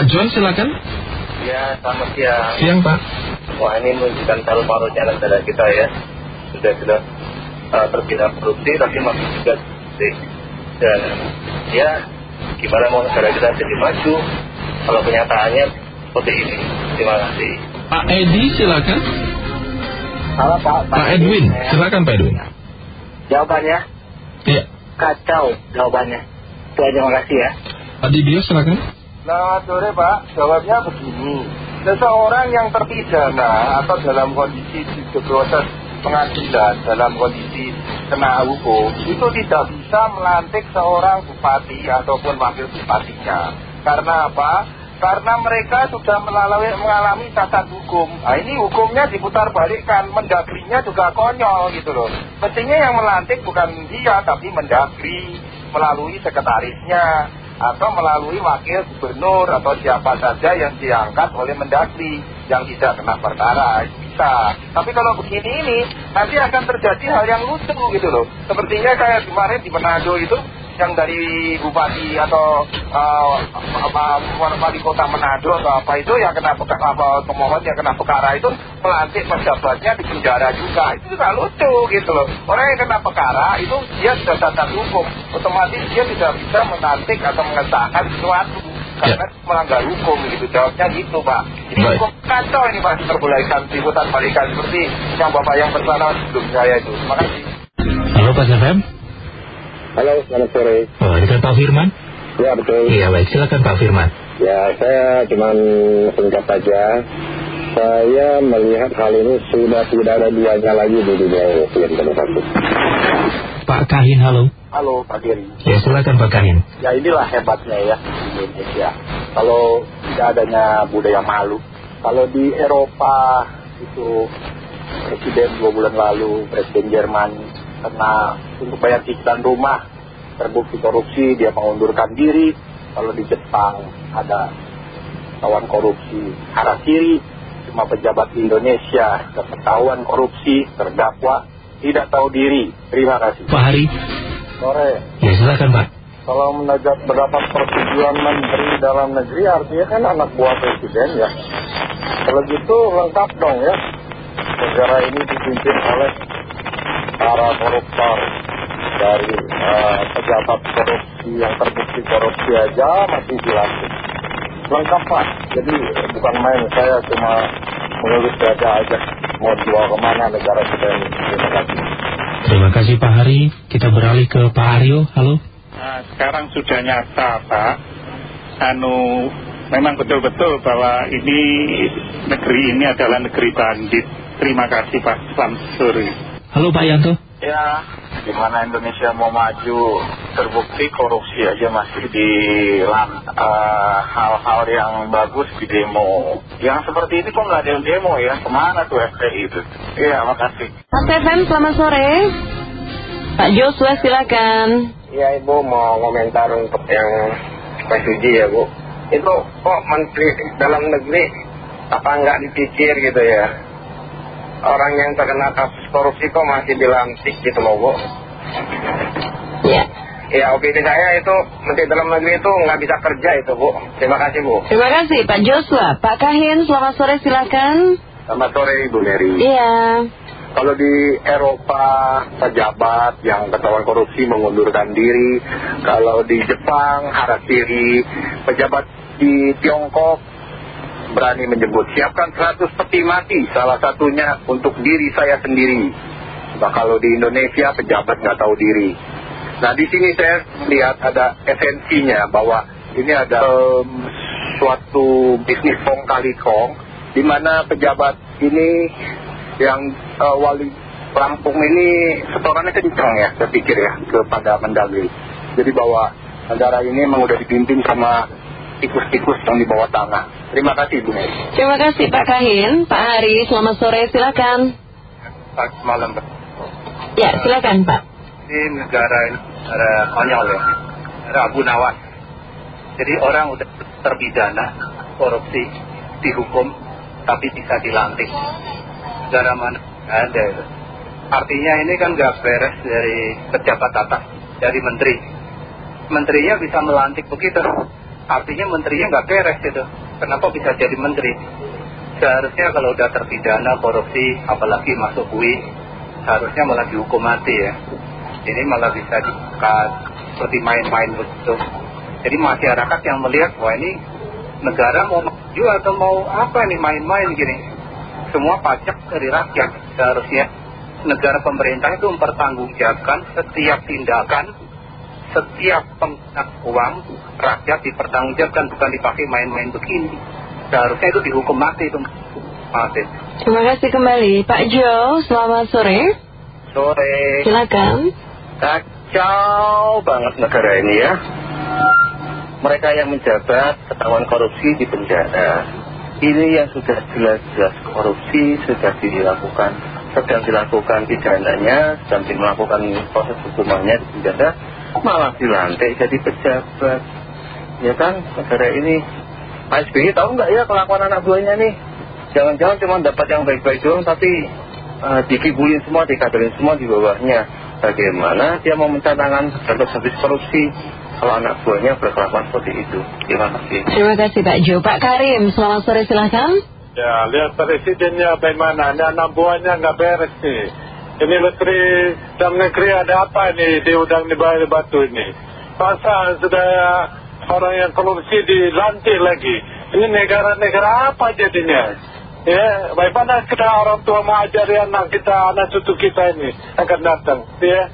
Pak John silakan. Ya, selamat siang. Siang Pak. Wah, ini menunjukkan paru-parunya negara kita ya. Sudah sudah uh, terpidana korupsi, tapi masih juga korupsi. Dan ya, gimana mau negara kita jadi maju kalau kenyataannya seperti ini. Terima kasih. Pak Edi silakan. Halo Pak. Pak Edwin, silakan Pak Edwin. Jawabannya Iya. kacau jawabannya. Itu aja makasih ya. Pak Dibio silakan. Selamat sore Pak, jawabnya begini. Seseorang yang terpidana atau dalam kondisi di proses pengadilan Dalam kondisi kena hukum Itu tidak bisa melantik seorang bupati ataupun wakil bupatinya. Karena apa? Karena mereka sudah melalui, mengalami cacat hukum. Nah ini hukumnya diputar balikkan Mendagrinya juga konyol gitu loh. Mestinya yang melantik bukan dia tapi mendagri Melalui sekretarisnya atau melalui wakil gubernur atau siapa saja yang diangkat oleh mendagri yang tidak kena perkara. Bisa. Tapi kalau begini ini nanti akan terjadi hal yang lucu gitu loh. Sepertinya kayak kemarin di Manado itu yang dari bupati atau uh, apa, wali kota Manado atau apa itu yang kena apa pemohon yang kena perkara itu melantik pejabatnya di penjara juga. Itu juga lucu gitu loh. Orang yang kena perkara itu dia sudah cacat hukum. Otomatis dia tidak bisa melantik atau mengesahkan sesuatu karena melanggar hukum gitu. Jawabnya gitu Pak. Ini Baik. hukum kacau ini Pak. Terbalikan diputar balikan seperti yang Bapak yang bersama sebelum saya itu terima kasih. Halo Pak FM. Halo, selamat sore. Oh, dengan Pak Firman. Ya betul. Iya baik, silakan Pak Firman. Ya, saya cuma singkat saja. Saya melihat hal ini sudah tidak ada duanya lagi di dunia ini. Terima kasih. Pak Kahin, halo. Halo Pak Diri Ya silakan Pak Kahin. Ya inilah hebatnya ya di Indonesia. Kalau tidak adanya budaya malu. Kalau di Eropa itu presiden dua bulan lalu, presiden Jerman kena untuk bayar cicilan rumah terbukti korupsi dia mengundurkan diri. Kalau di Jepang ada kawan korupsi harakiri cuma pejabat Indonesia ketahuan korupsi terdakwa tidak tahu diri. Terima kasih. Pak Hari. Sore. Ya silakan Pak. Kalau mendapat mendapat persetujuan menteri dalam negeri artinya kan anak buah presiden ya. Kalau gitu lengkap dong ya. Negara ini dipimpin oleh para koruptor dari eh, pejabat korupsi yang terbukti korupsi aja masih dilantik. Lengkap Pak. Jadi bukan main saya cuma mengelus dada aja mau jual ke mana negara kita ini. Terima kasih. Terima kasih Pak Hari. Kita beralih ke Pak Aryo. Halo. Nah, sekarang sudah nyata Pak anu memang betul-betul bahwa ini negeri ini adalah negeri bandit terima kasih Pak Samsuri Halo Pak Yanto. Ya, gimana Indonesia mau maju terbukti korupsi aja masih di hal-hal yang bagus di demo. Yang seperti ini kok nggak ada yang demo ya? Ke mana tuh FPI itu? Iya, makasih. Mas FM, selamat sore. Pak Joshua, silakan. Ya Ibu mau komentar untuk yang Pak Suji ya Bu. Itu kok Menteri Dalam Negeri apa nggak dipikir gitu ya. Orang yang terkena kasus korupsi kok masih dilantik gitu loh Bu. Ya. Ya opini saya itu Menteri Dalam Negeri itu nggak bisa kerja itu Bu. Terima kasih Bu. Terima kasih Pak Joshua. Pak Kahin, selamat sore, silakan. Selamat sore Ibu Neri. Iya. Kalau di Eropa pejabat yang ketahuan korupsi mengundurkan diri, kalau di Jepang harakiri, pejabat di Tiongkok berani menyebut siapkan 100 peti mati salah satunya untuk diri saya sendiri. Nah, kalau di Indonesia pejabat nggak tahu diri. Nah di sini saya melihat ada esensinya bahwa ini ada suatu bisnis kong kali kong di mana pejabat ini yang eh, wali Lampung ini setorannya kencang ya saya pikir ya kepada Mendagri. Jadi bahwa negara ini memang udah dipimpin sama tikus-tikus yang di bawah tanah. Terima kasih Bu Mary. Terima kasih Pak Kahin. Pak Hari, selamat sore, silakan. Selamat malam Pak. Ya, silakan Pak. Ini negara ini negara konyol ya. Negara Abu Nawas. Jadi orang udah terpidana korupsi dihukum tapi bisa dilantik. Negara mana ada itu. Artinya ini kan nggak beres dari pejabat atas, dari menteri. Menterinya bisa melantik begitu. Artinya menterinya nggak beres gitu. Kenapa bisa jadi menteri? Seharusnya kalau udah terpidana korupsi, apalagi masuk UI, seharusnya malah dihukum mati ya. Ini malah bisa dikat seperti main-main begitu. Jadi masyarakat yang melihat, wah ini negara mau maju atau mau apa nih main-main gini. Semua pajak dari rakyat seharusnya negara pemerintah itu mempertanggungjawabkan setiap tindakan, setiap penggunaan uang rakyat dipertanggungjawabkan bukan dipakai main-main begini. Seharusnya itu dihukum mati itu. Mati. Terima kasih kembali. Pak Jo, selamat sore. Sore. Silakan. Kacau banget negara ini ya. Mereka yang menjabat ketahuan korupsi di penjara. Ini yang sudah jelas-jelas korupsi sudah dilakukan sedang dilakukan pidananya, sedang melakukan proses hukumannya di penjara, malah dilantik jadi pejabat. Ya kan, negara ini. Pak SBY tahu nggak ya kelakuan anak buahnya nih? Jangan-jangan cuma dapat yang baik-baik doang, tapi uh, dikibulin semua, dikaderin semua di bawahnya. Bagaimana dia mau mencanangkan bentuk habis korupsi kalau anak buahnya berkelakuan seperti itu. Terima kasih. Terima kasih Pak Jo. Pak Karim, selamat sore silahkan. Ya, lihat presidennya bagaimana. Ini anak buahnya nggak beres nih. Ini menteri dalam negeri ada apa nih di udang di batu ini? Masa sudah orang yang korupsi dilantik lagi. Ini negara-negara apa jadinya? Ya, bagaimana kita orang tua mengajari anak kita, anak cucu kita ini akan datang. Ya.